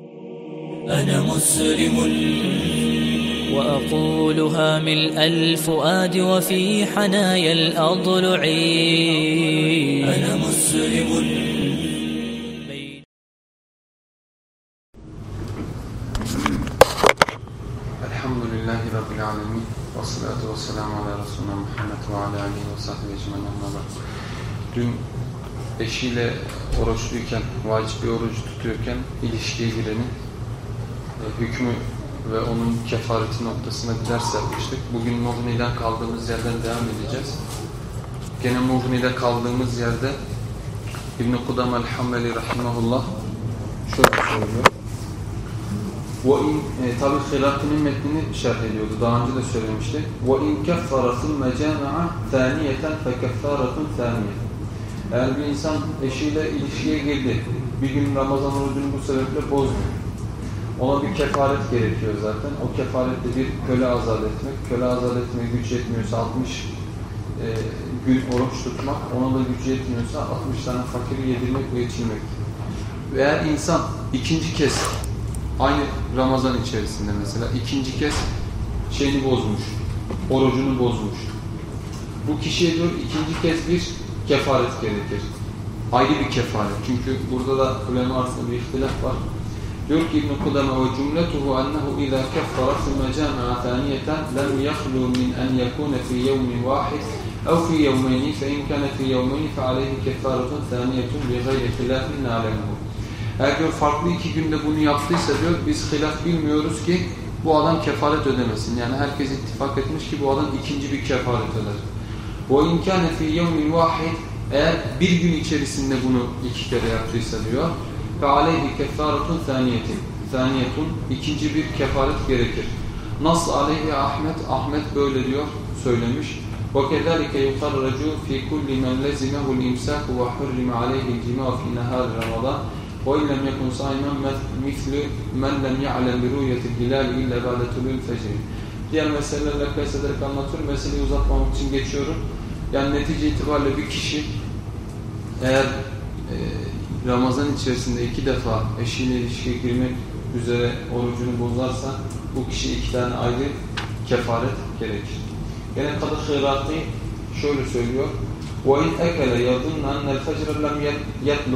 أنا مسلم. وأقولها من الفؤاد وفي حنايا الأضلع. أنا مسلم. الحمد لله رب العالمين والصلاة والسلام على رسولنا محمد وعلى آله وصحبه أجمعين أما بعد. eşiyle oruçluyken, vacip bir orucu tutuyorken ilişkiye girenin e, hükmü ve onun kefareti noktasına bir ders yapmıştık. Bugün Mughni'den kaldığımız yerden devam edeceğiz. Gene Mughni'de kaldığımız yerde İbn-i Kudam el-Hammeli Rahimahullah şöyle söylüyor. وَاِنْ e, Tabi Hilafinin metnini şerh ediyordu. Daha önce de söylemişti. وَاِنْ كَفَّرَ ثُمَّ جَامَعَ ثَانِيَةً فَكَفَّارَةٌ ثَانِيَةً eğer bir insan eşiyle ilişkiye girdi, bir gün Ramazan orucunu bu sebeple bozmuyor. Ona bir kefaret gerekiyor zaten. O kefarette bir köle azat etmek. Köle azat etmeye güç yetmiyorsa 60 e, gün oruç tutmak. Ona da gücü yetmiyorsa 60 tane fakiri yedirmek ve içirmek. Veya insan ikinci kez aynı Ramazan içerisinde mesela ikinci kez şeyini bozmuş, orucunu bozmuş. Bu kişiye diyor ikinci kez bir kefaret gerekir. Ayrı bir kefaret. Çünkü burada da ulema arasında bir ihtilaf var. Diyor ki İbn-i Kudama ve cümletuhu ennehu izâ keffara sümme câme'a thâniyeten lem yakhlu min en yekûne fî yevmin vâhid ev fî yevmeyni fe in kâne fî yevmeyni fe aleyhi keffaretun thâniyetun bi gayri khilâfin nâlemuhu. Eğer diyor farklı iki günde bunu yaptıysa diyor biz hilaf bilmiyoruz ki bu adam kefaret ödemesin. Yani herkes ittifak etmiş ki bu adam ikinci bir kefaret öder. وَاِنْ كَانَ فِي يَوْمٍ وَاحِدٍ Eğer bir gün içerisinde bunu iki kere yaptıysa diyor فَعَلَيْهِ كَفَّارَةٌ ثَانِيَةٍ Thaniyetun ikinci bir kefaret gerekir. Nasıl aleyhi Ahmet, Ahmet böyle diyor, söylemiş. وَكَذَلِكَ يُقَرَّجُ فِي كُلِّ مَنْ لَزِمَهُ الْاِمْسَاكُ وَحُرِّمَ عَلَيْهِ الْجِمَاءُ فِي نَهَارِ رَمَضَانِ وإن لم يكن صائما مثل من لم يعلم برؤية الهلال إلا بعد طلوع الفجر. Diğer meselelerle kıyas ederek anlatıyorum. Meseleyi uzatmamak için geçiyorum. Yani netice itibariyle bir kişi eğer e, Ramazan içerisinde iki defa eşiyle ilişkiye girmek üzere orucunu bozarsa bu kişi iki tane ayrı kefaret gerekir. Gene Kadı Hırati şöyle söylüyor. وَاِنْ اَكَلَ يَظُنَّ اَنَّ الْفَجْرَ لَمْ يَتْلُ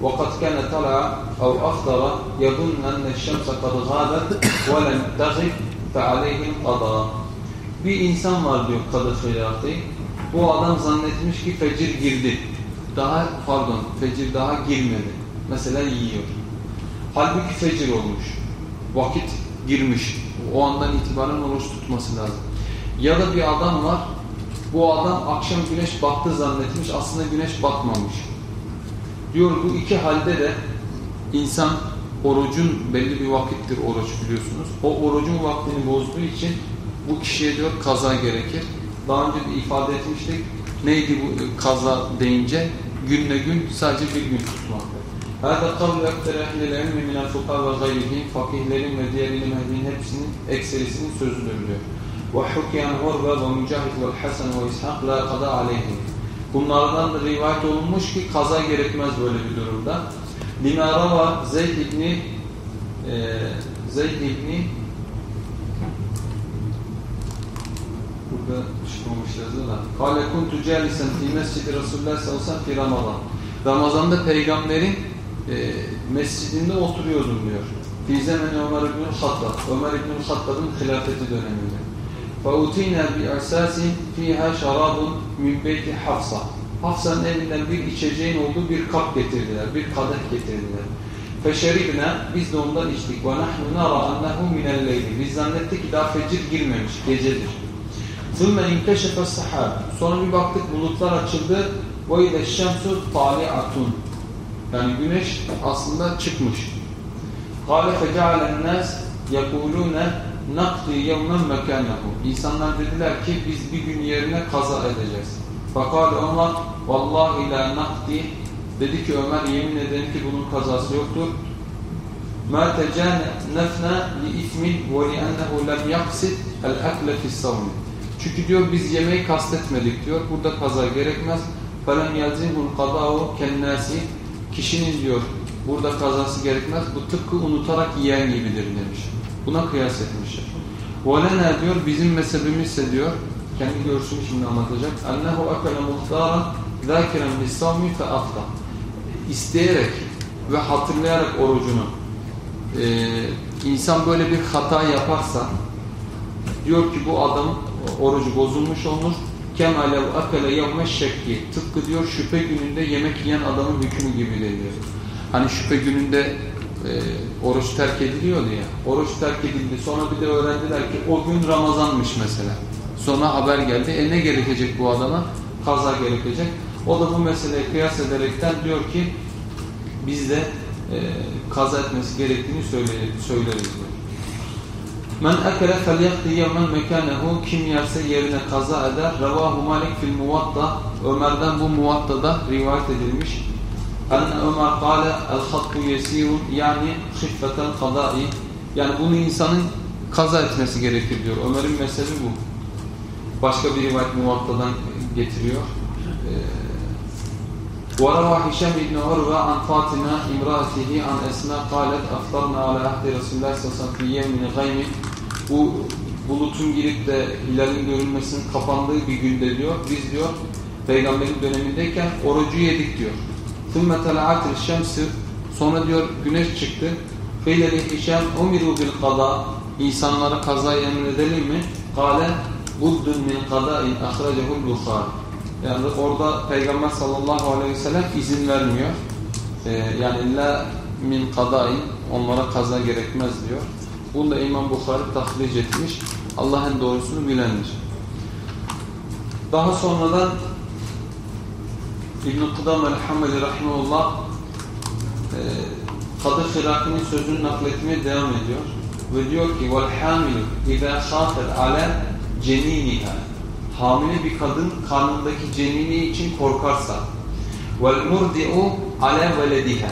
وقد كان طلع أو أفطر يظن أن الشمس قد غابت ولم تغب فعليه القضاء bir insan var diyor Kadı Hıyati. Bu adam zannetmiş ki fecir girdi. Daha pardon fecir daha girmedi. Mesela yiyor. Halbuki fecir olmuş. Vakit girmiş. O andan itibaren oruç tutması lazım. Ya da bir adam var. Bu adam akşam güneş battı zannetmiş. Aslında güneş batmamış. Diyor bu iki halde de insan orucun belli bir vakittir oruç biliyorsunuz. O orucun vaktini bozduğu için bu kişiye diyor kaza gerekir. Daha önce de ifade etmiştik. Neydi bu kaza deyince? Günle gün sadece bir gün tutmak. Hâdâ kavlu ekter ehlil ilmi minel fukâ ve gayrihim fakihlerin ve diğer ilim ehlinin hepsinin ekserisinin sözüdür diyor. Ve hukyan Urve ve Mücahid ve Hasan ve İshak la kada aleyhim. Bunlardan da rivayet olunmuş ki kaza gerekmez böyle bir durumda. Lima rava Zeyd ibni e, Zeyd ibni burada çıkmamış yazı da. Kale kuntu calisen fi mescidi Resulullah sallallahu aleyhi ve sellem fi Ramazan. Ramazan'da peygamberin e, mescidinde oturuyordum diyor. Fi zemeni Ömer ibn Hattab. Ömer ibn Hattab'ın hilafeti döneminde. فَاُتِينَا بِاَسَاسٍ ف۪يهَا شَرَابٌ مِنْ بَيْتِ Hafsa. Hafsa'nın elinden bir içeceğin olduğu bir kap getirdiler, bir kadeh getirdiler. فَشَرِبْنَا Biz de ondan içtik. وَنَحْنُ نَرَى أَنَّهُ مِنَ اللَّيْلِ Biz zannettik ki daha fecir girmemiş, gecedir. ثُمَّ اِنْكَشَفَ السَّحَابِ Sonra bir baktık bulutlar açıldı. وَاِذَا الشَّمْسُ طَالِعَةٌ Yani güneş aslında çıkmış. قَالَ فَجَعَلَ النَّاسِ يَقُولُونَ nakdi yevmen mekânehu. İnsanlar dediler ki biz bir gün yerine kaza edeceğiz. Fakat Ömer vallahi la nakdi dedi ki Ömer yemin ederim ki bunun kazası yoktur. مَا تَجَانَفْنَا لِإِثْمٍ وَلِأَنَّهُ لَمْ يَقْسِدْ الْاَكْلَ فِي السَّوْمِ Çünkü diyor biz yemeği kastetmedik diyor. Burada kaza gerekmez. فَلَمْ يَلْزِمُ الْقَضَاءُ كَالنَّاسِ Kişinin diyor Burada kazası gerekmez. Bu tıpkı unutarak yiyen gibidir demiş. Buna kıyas etmişler. وَلَنَا diyor bizim mezhebimizse diyor kendi görüşünü şimdi anlatacak. اَنَّهُ اَكَلَ مُخْتَارًا ذَاكِرًا بِالصَّوْمِ فَأَفْضَى İsteyerek ve hatırlayarak orucunu e, insan böyle bir hata yaparsa diyor ki bu adam orucu bozulmuş olur. Kemale akale yevme şekki. Tıpkı diyor şüphe gününde yemek yiyen adamın hükmü gibi diyor. Hani şüphe gününde e, oruç terk ediliyordu ya. Oruç terk edildi. Sonra bir de öğrendiler ki o gün Ramazanmış mesela. Sonra haber geldi. E ne gerekecek bu adama? Kaza gerekecek. O da bu meseleye kıyas ederekten diyor ki biz de e, kaza etmesi gerektiğini söyleriz diyor. Men ekele felyakti yevmen mekanehu kim yerse yerine kaza eder. Revahu Malik fil muvatta. Ömer'den bu muvattada rivayet edilmiş. Enne Ömer kâle el hattu yesirun yani hıffeten kadai. Yani bunu insanın kaza etmesi gerekir diyor. Ömer'in mezhebi bu. Başka bir rivayet muvattadan getiriyor. Ee, وروى هشام بن عروة عن فاطمة امرأته عن أسماء قالت أفطرنا على عهد رسول الله صلى الله عليه وسلم في يوم غيم bu bulutun girip de hilalin görülmesinin kapandığı bir günde diyor. Biz diyor peygamberin dönemindeyken orucu yedik diyor. ثُمَّ تَلَعَتِ الشَّمْسِ Sonra diyor güneş çıktı. فَيْلَ لِحِشَامْ اُمِرُوا بِالْقَضَى İnsanlara kazayı emredelim mi? قَالَ بُدٌ مِنْ قَضَاءٍ اَخْرَجَهُ الْبُخَارِ Yani orada Peygamber sallallahu aleyhi ve sellem izin vermiyor. Ee, yani la min kadain onlara kaza gerekmez diyor. Bunu da İmam Bukhari tahlic etmiş. Allah'ın doğrusunu bilendir. Daha sonradan İbn-i Kudam el-Hammeli Rahimullah e, Kadı Hiraki'nin sözünü nakletmeye devam ediyor. Ve diyor ki وَالْحَامِلُ اِذَا خَافَتْ عَلَى جَن۪ينِهَا Hamile bir kadın karnındaki cenini için korkarsa وَالْمُرْدِعُ عَلَى وَلَدِهَا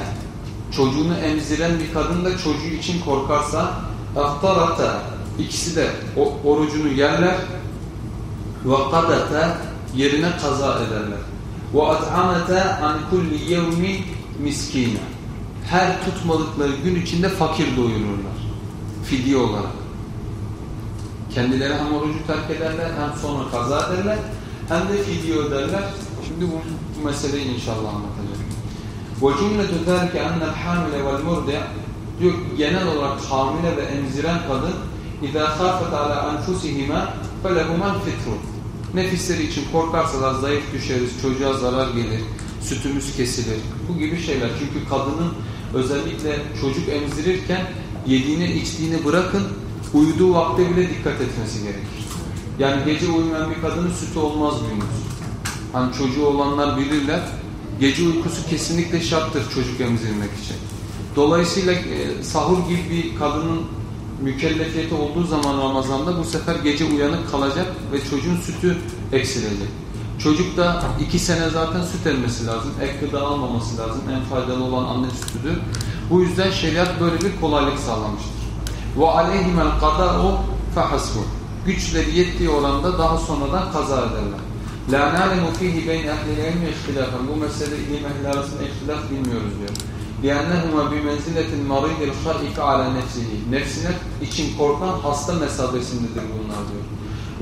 Çocuğunu emziren bir kadın da çocuğu için korkarsa اَفْتَرَتَ ikisi de orucunu yerler وَقَدَتَ yerine kaza ederler. وَاَطْعَمَتَ عَنْ كُلِّ يَوْمِ مِسْكِينَ Her tutmadıkları gün içinde fakir doyururlar. Fidye olarak. Kendileri hem orucu terk ederler hem sonra kaza ederler hem de fidye öderler. Şimdi bu, bu meseleyi inşallah anlatacağım. وَجُمْلَةُ ذَلْكَ أَنَّ الْحَامِلَ وَالْمُرْدِعَ diyor genel olarak hamile ve emziren kadın اِذَا خَافَتْ عَلَى أَنْفُسِهِمَا فَلَهُمَا الْفِطْرُ Nefisleri için korkarsalar zayıf düşeriz, çocuğa zarar gelir, sütümüz kesilir. Bu gibi şeyler. Çünkü kadının özellikle çocuk emzirirken yediğine içtiğini bırakın, uyuduğu vakte bile dikkat etmesi gerekir. Yani gece uyumayan bir kadının sütü olmaz gündüz. Hani çocuğu olanlar bilirler. Gece uykusu kesinlikle şarttır çocuk emzirmek için. Dolayısıyla e, sahur gibi bir kadının mükellefiyeti olduğu zaman Ramazan'da bu sefer gece uyanık kalacak ve çocuğun sütü eksilecek. Çocuk da iki sene zaten süt emmesi lazım. Ek gıda almaması lazım. En faydalı olan anne sütüdür. Bu yüzden şeriat böyle bir kolaylık sağlamıştır. وَعَلَيْهِمَ الْقَدَاءُ فَحَسْبُ Güçleri yettiği oranda daha sonradan kaza ederler. لَا نَعْلَمُ ف۪يهِ بَيْنَ اَهْلِ الْعِلْمِ اِخْتِلَافًا Bu mesele ilim ehli arasında ihtilaf bilmiyoruz diyor. لِيَنَّهُمَا بِمَنْزِلَةِ الْمَرِيدِ الْخَائِفَ عَلَى نَفْسِهِ Nefsine için korkan hasta mesabesindedir bunlar diyor.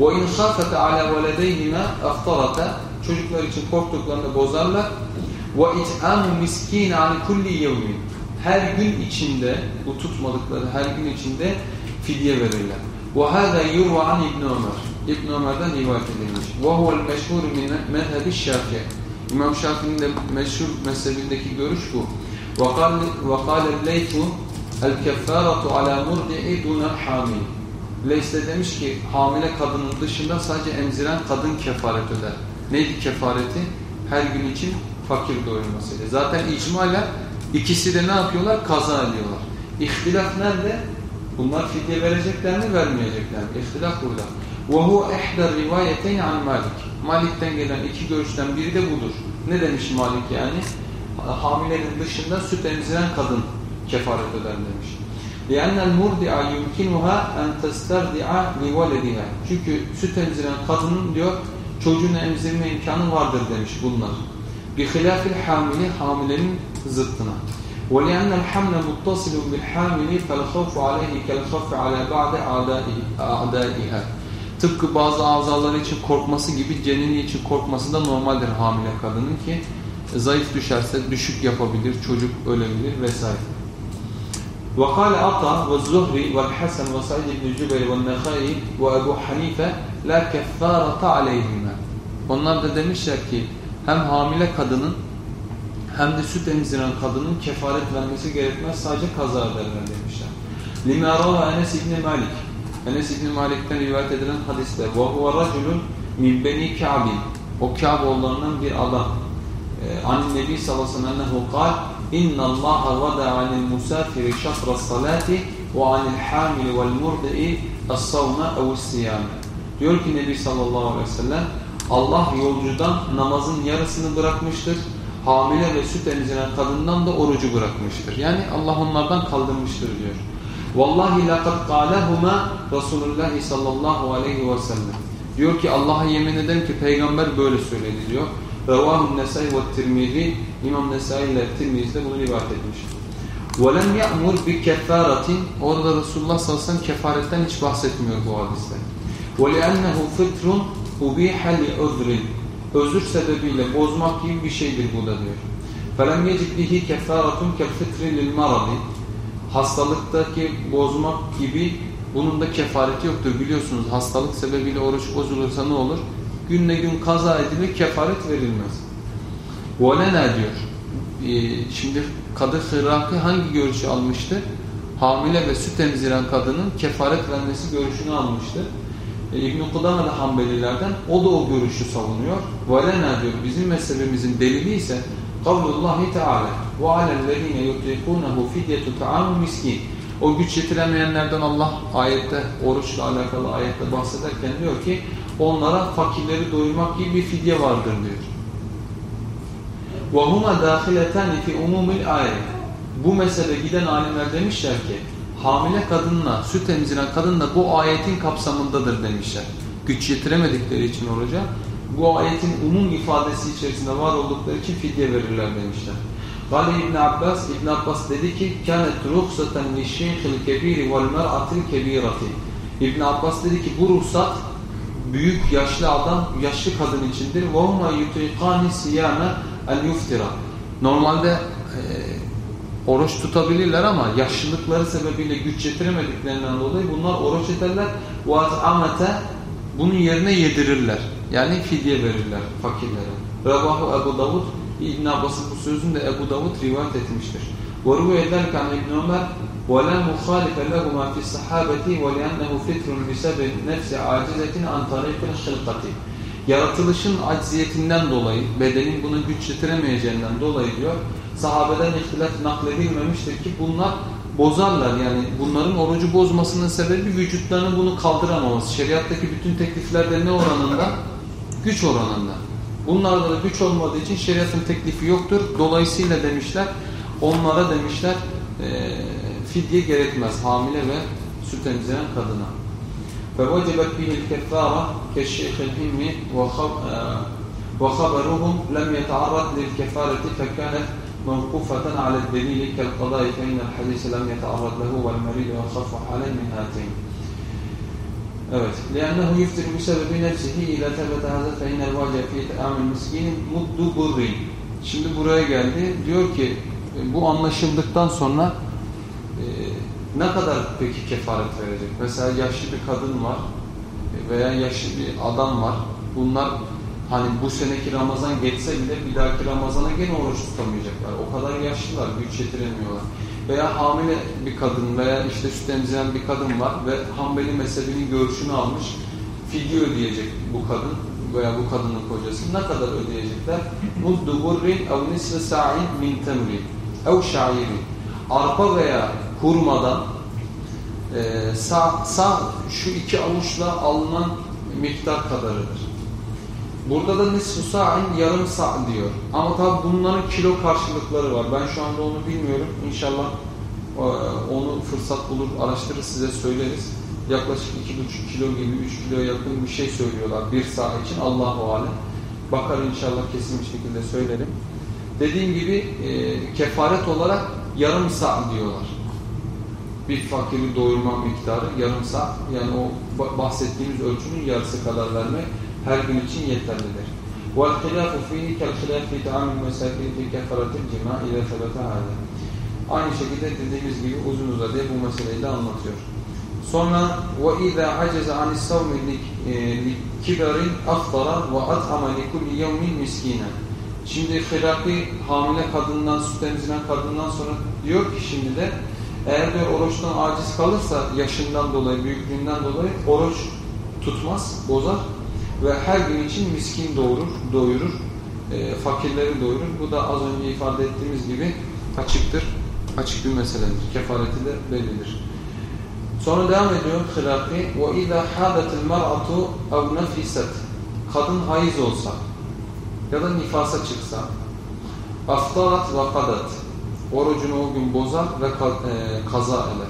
وَاِنْ خَافَتَ عَلَى وَلَدَيْهِمَا اَفْتَرَةَ Çocuklar için korktuklarını bozarlar. وَاِتْعَامُ مِسْك۪ينَ عَنِ كُلِّ يَوْمٍ Her gün içinde, bu tutmadıkları her gün içinde fidye verirler. وَهَذَا يُرْوَ عَنْ İbn Ömer İbn Ömer'den rivayet edilmiş. وَهُوَ الْمَشْهُورُ مِنْ مَذْهَبِ الشَّافِيَ İmam Şafii'nin de meşhur mezhebindeki görüş bu. وقال وقال الليث الكفارة على مرضع دون الحامل Leys de demiş ki hamile kadının dışında sadece emziren kadın kefaret öder. Neydi kefareti? Her gün için fakir doyurmasıydı. Zaten icmayla ikisi de ne yapıyorlar? Kaza ediyorlar. İhtilaf nerede? Bunlar fidye verecekler mi vermeyecekler mi? İhtilaf burada. وَهُوَ اَحْدَ الرِّوَايَتَيْنِ عَنْ Malik. Malik'ten gelen iki görüşten biri de budur. Ne demiş Malik yani? hamilenin dışında süt emziren kadın kefaret öder demiş. لِأَنَّ الْمُرْدِعَ يُمْكِنُهَا اَنْ تَسْتَرْدِعَ لِوَلَدِهَا Çünkü süt emziren kadının diyor çocuğunu emzirme imkanı vardır demiş bunlar. بِخِلَافِ الْحَامِلِ Hamilenin zıttına. وَلِأَنَّ الْحَمْلَ مُتَّصِلٌ بِالْحَامِلِ فَالْخَوْفُ عَلَيْهِ كَالْخَوْفِ عَلَى بَعْدِ أَعْدَائِهَا Tıpkı bazı azaları için korkması gibi cenini için korkması da normaldir hamile kadının ki zayıf düşerse düşük yapabilir, çocuk ölebilir vesaire. وقال عطاء والزهري والحسن وسعيد بن جبير والنخعي وأبو حنيفة لا كفارة عليهما Onlar da demişler ki hem hamile kadının hem de süt emziren kadının kefaret vermesi gerekmez sadece kaza ederler demişler. Lima rava Enes İbni Malik Enes İbni Malik'ten rivayet edilen hadiste ve huve raculun min beni Ka'bin o Ka'b oğullarından bir adam an Nebi sallallahu aleyhi ve sellem kal inna Allah vada anil musafiri şatra salati ve anil hamil vel murdi'i as-savma ev diyor ki Nebi sallallahu aleyhi ve sellem Allah yolcudan namazın yarısını bırakmıştır hamile ve süt emziren kadından da orucu bırakmıştır. Yani Allah onlardan kaldırmıştır diyor. Vallahi laqad qalahuma Resulullah sallallahu aleyhi ve sellem. Diyor ki Allah'a yemin ederim ki peygamber böyle söyledi diyor. Revahu Nesai ve Tirmizi İmam Nesai ile Tirmizi de bunu rivayet etmiş. وَلَمْ يَأْمُرْ بِكَفَّارَةٍ Orada Resulullah sallallahu aleyhi ve sellem kefaretten hiç bahsetmiyor bu hadiste. وَلِأَنَّهُ فِطْرٌ اُبِيحَ لِعُذْرٍ özür sebebiyle bozmak gibi bir şeydir bu da diyor. فَلَمْ يَجِبْ بِهِ كَفَّارَةٌ كَفِّتْرٍ لِلْمَرَضِ Hastalıktaki bozmak gibi bunun da kefareti yoktur. Biliyorsunuz hastalık sebebiyle oruç bozulursa ne olur? günle gün kaza edilir, kefaret verilmez. Volena diyor. Ee, şimdi Kadı Hırraki hangi görüşü almıştı? Hamile ve süt emziren kadının kefaret vermesi görüşünü almıştı. E, İbn-i Kudama da Hanbelilerden o da o görüşü savunuyor. Volena diyor bizim mezhebimizin delili ise kavlullahi teala ve alellezine yutrikunehu fidyetu ta'amu miskin o güç yetiremeyenlerden Allah ayette oruçla alakalı ayette bahsederken diyor ki onlara fakirleri doyurmak gibi bir fidye vardır diyor. وَهُمَا دَاخِلَتَانِ فِي اُمُومِ الْآيَةِ Bu mesele giden alimler demişler ki hamile kadınla, süt emziren kadın da bu ayetin kapsamındadır demişler. Güç yetiremedikleri için oruca bu ayetin umum ifadesi içerisinde var oldukları için fidye verirler demişler. Gale İbn Abbas, İbn Abbas dedi ki كَانَتْ رُخْسَةً لِشَيْخِ الْكَب۪يرِ وَالْمَرْعَةِ الْكَب۪يرَةِ İbn Abbas dedi ki bu ruhsat büyük yaşlı adam, yaşlı kadın içindir. وَهُمَا يُتُيقَانِ سِيَامَ الْيُفْتِرَ Normalde e, oruç tutabilirler ama yaşlılıkları sebebiyle güç yetiremediklerinden dolayı bunlar oruç ederler. وَاَزْعَمَةَ Bunun yerine yedirirler. Yani fidye verirler fakirlere. Revahu Ebu Davud İbn Abbas'ın bu sözünü de Ebu Davud rivayet etmiştir. وَرُوَ اَذَلْكَ عَنْ اِبْنِ عُمَرْ وَلَا مُخَالِفَ لَهُمَا فِي الصَّحَابَةِ وَلِيَنَّهُ فِتْرٌ بِسَبِنْ نَفْسِ عَاجِزَةٍ عَنْ طَرِيقِ الْخِلْقَةِ Yaratılışın acziyetinden dolayı, bedenin bunu güç yetiremeyeceğinden dolayı diyor, sahabeden ihtilaf nakledilmemiştir ki bunlar bozarlar. Yani bunların orucu bozmasının sebebi vücutlarının bunu kaldıramaması. Şeriattaki bütün tekliflerde ne oranında? Güç oranında. Bunlarda da güç olmadığı için şeriatın teklifi yoktur. Dolayısıyla demişler, onlara demişler e, fidye gerekmez hamile ve süt emziren kadına. فَوَجَبَتْ بِهِ الْكَفَّارَ كَالشَّيْخِ الْهِمِّ وَخَبَرُهُمْ لَمْ يَتَعَرَّضْ لِلْكَفَارَةِ فَكَانَتْ موقوفة على الدليل كالقضاء فإن الحديث لم يتعرض له والمريض يخف عليه من هاتين Evet. لأنه يفتر بسبب نفسه إذا ثبت هذا فإن الواجب في تأام المسكين مد برri. Şimdi buraya geldi. Diyor ki bu anlaşıldıktan sonra e, ne kadar peki kefaret verecek? Mesela yaşlı bir kadın var veya yaşlı bir adam var. Bunlar hani bu seneki Ramazan geçse bile bir dahaki Ramazana gene oruç tutamayacaklar. O kadar yaşlılar, güç yetiremiyorlar. Veya hamile bir kadın veya işte süt emziren bir kadın var ve Hanbeli mezhebinin görüşünü almış. Fidye ödeyecek bu kadın veya bu kadının kocası. Ne kadar ödeyecekler? Muddu burrin ev nisfe sa'in min temri ev şairi. Arpa veya hurmadan e, sağ, sağ şu iki avuçla alınan miktar kadarıdır. Burada da nisfu sa'in yarım sa' diyor. Ama tabi bunların kilo karşılıkları var. Ben şu anda onu bilmiyorum. İnşallah e, onu fırsat bulur araştırır size söyleriz. Yaklaşık iki buçuk kilo gibi üç kilo yakın bir şey söylüyorlar bir saat için. Allahu alem. Bakar inşallah kesin bir şekilde söylerim. Dediğim gibi e, kefaret olarak yarım sa diyorlar Bir fakiri doyurma miktarı yarım sa yani o bahsettiğimiz ölçünün yarısı kadar vermek her gün için yeterlidir. وَالْخِلَافُ فِيهِ كَالْخِلَافِ فِي تَعَامِ الْمَسَاكِنِ فِي كَفَرَةِ الْجِمَاءِ اِذَا ثَبَتَ هَذَا Aynı şekilde dediğimiz gibi uzun uzadıya bu meseleyi de anlatıyor. Sonra وَاِذَا عَجَزَ عَنِ السَّوْمِ لِكِبَرٍ اَفْطَرَ وَاَطْعَمَ لِكُلِّ يَوْمٍ مِسْكِينًا Şimdi Hiraki hamile kadından, süt emziren kadından sonra diyor ki şimdi de eğer diyor oruçtan aciz kalırsa yaşından dolayı, büyüklüğünden dolayı oruç tutmaz, bozar ve her gün için miskin doğurur, doyurur, e, fakirleri doyurur. Bu da az önce ifade ettiğimiz gibi açıktır, açık bir meseledir. Kefareti de bellidir. Sonra devam ediyor Hiraki وَاِذَا حَادَتِ الْمَرْأَةُ اَوْ نَفِسَتْ Kadın hayız olsa ya da nifasa çıksa aftarat ve kadat orucunu o gün bozar ve kaza eder.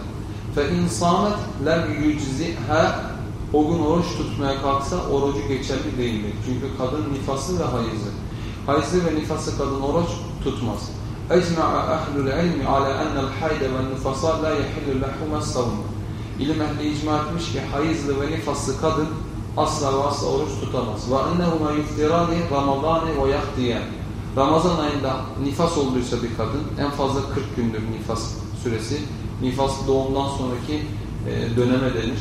Fe insanet lem yücziha o gün oruç tutmaya kalksa orucu geçerli değildir. Çünkü kadın nifası ve hayızı. Hayızı ve nifası kadın oruç tutmaz. Ehlül ilmi ala ennel hayde ve nifasa la yehillü lehume savmu. İlim ehli icma etmiş ki hayızlı ve nifaslı kadın asla ve asla oruç tutamaz. Yuftirani ramadani ve yahdiyen. Ramazan ayında nifas olduysa bir kadın en fazla 40 gündür nifas süresi. Nifas doğumdan sonraki e, döneme denir.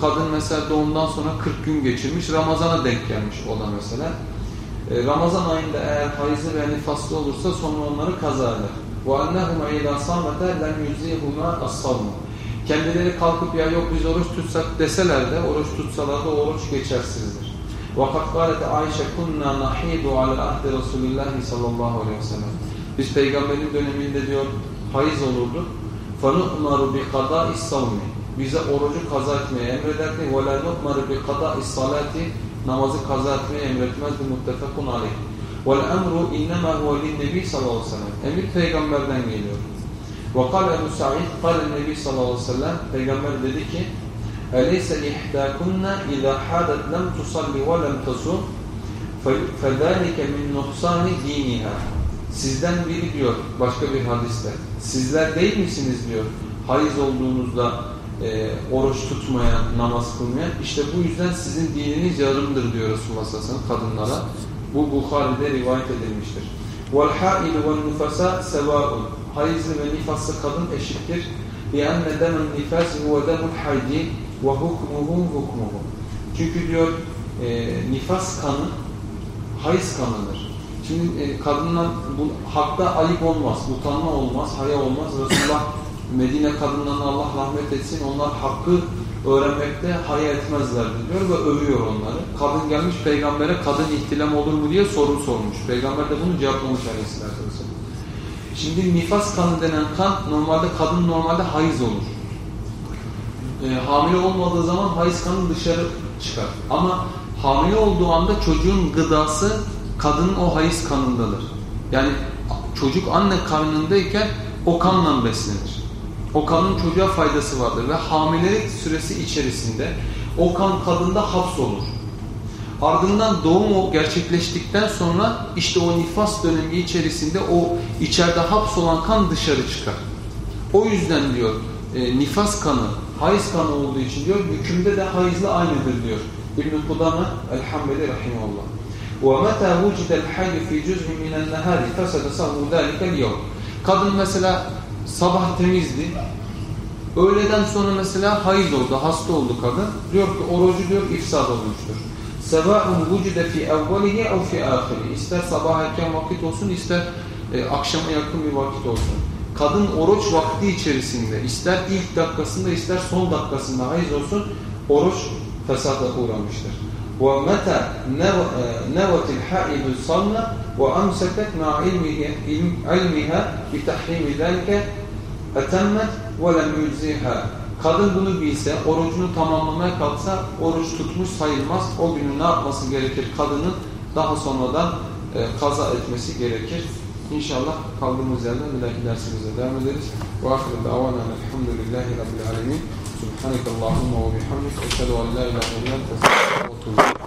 Kadın mesela doğumdan sonra 40 gün geçirmiş. Ramazana denk gelmiş o da mesela. E, Ramazan ayında eğer hayızlı ve nifaslı olursa sonra onları kaza eder. وَاَنَّهُمَ اِذَا صَامَتَ لَمْ يُزِيهُمَا الصَّوْمُ Kendileri kalkıp ya yok biz oruç tutsak deseler de oruç tutsalar da oruç geçersizdir. وَقَدْ قَالَتْ Ayşe كُنَّا نَحِيدُ عَلَى عَهْدِ رَسُولِ اللّٰهِ sallallahu aleyhi ve sellem. Biz peygamberin döneminde diyor hayız olurdu. فَنُؤْمَرُ بِقَضَاءِ الصَّوْمِ Bize orucu kaza etmeye emrederdi. وَلَا نُؤْمَرُ بِقَضَاءِ الصَّلَاةِ Namazı kaza etmeye emretmezdi. Muttefakun aleyh. وَالْاَمْرُ اِنَّمَا هُوَ لِلنَّبِي sallallahu aleyhi ve sellem. Emir peygamberden geliyor. وقال Ebu Sa'id قال النبي sallallahu aleyhi ve sellem peygamber dedi ki أليس إحداكن إذا حادت لم تصلي ولم تصوم فذلك من نقصان دينها Sizden biri diyor başka bir hadiste sizler değil misiniz diyor hayız olduğunuzda e, oruç tutmayan, namaz kılmayan işte bu yüzden sizin dininiz yarımdır diyor Resulullah sallallahu kadınlara. Bu Bukhari'de rivayet edilmiştir. وَالْحَائِلُ وَالنُّفَسَا سَوَاءٌ Hayızlı ve nifaslı kadın eşittir. لِأَنَّ دَمَ النِّفَاسِ هُوَ دَمُ الْحَيْدِ وَهُكْمُهُ هُكْمُهُ Çünkü diyor e, nifas kanı hayız kanıdır. Şimdi e, kadından bu, hakta ayıp olmaz, utanma olmaz, haya olmaz. Resulullah Medine kadınlarına Allah rahmet etsin onlar hakkı öğrenmekte haya etmezlerdi diyor ve övüyor onları. Kadın gelmiş peygambere kadın ihtilam olur mu diye soru sormuş. Peygamber de bunu cevaplamış aleyhissalatü vesselam. Şimdi nifas kanı denen kan normalde kadın normalde hayız olur. E, hamile olmadığı zaman hayız kanı dışarı çıkar. Ama hamile olduğu anda çocuğun gıdası kadının o hayız kanındadır. Yani çocuk anne karnındayken o kanla beslenir. O kanın çocuğa faydası vardır ve hamilelik süresi içerisinde o kan kadında hapsolur. Ardından doğum gerçekleştikten sonra işte o nifas dönemi içerisinde o içeride hapsolan kan dışarı çıkar. O yüzden diyor e, nifas kanı, hayız kanı olduğu için diyor hükümde de hayızla aynıdır diyor. İbn-i Kudame Elhamdülillah Rahimullah. وَمَتَى وُجِدَ الْحَيُّ فِي جُزْءٍ مِنَ النَّهَارِ فَسَدَ سَهُ ذَٰلِكَ الْيَوْمِ Kadın mesela sabah temizdi. Öğleden sonra mesela hayız oldu, hasta oldu kadın. Diyor ki orucu diyor ifsad olmuştur. Sebahun vücude fi evvelihi ev fi ahiri. İster sabah erken vakit olsun, ister e, akşama yakın bir vakit olsun. Kadın oruç vakti içerisinde, ister ilk dakikasında, ister son dakikasında hayız olsun, oruç fesada uğramıştır. وَمَتَى نَوَتِ الْحَائِدُ الصَّلَّ وَأَمْسَكَتْ مَا عِلْمِهَا بِتَحْرِيمِ ذَلِكَ اَتَمَّتْ وَلَمْ يُجْزِهَا Kadın bunu bilse, orucunu tamamlamaya kalksa oruç tutmuş sayılmaz. O günü ne yapması gerekir? Kadının daha sonradan e, kaza etmesi gerekir. İnşallah kaldığımız yerden bir dahaki dersimize devam ederiz. Ve ahirin davana elhamdülillahi rabbil alemin. Subhanakallahumma ve bihamdik. Eşhedü en la ilahe illa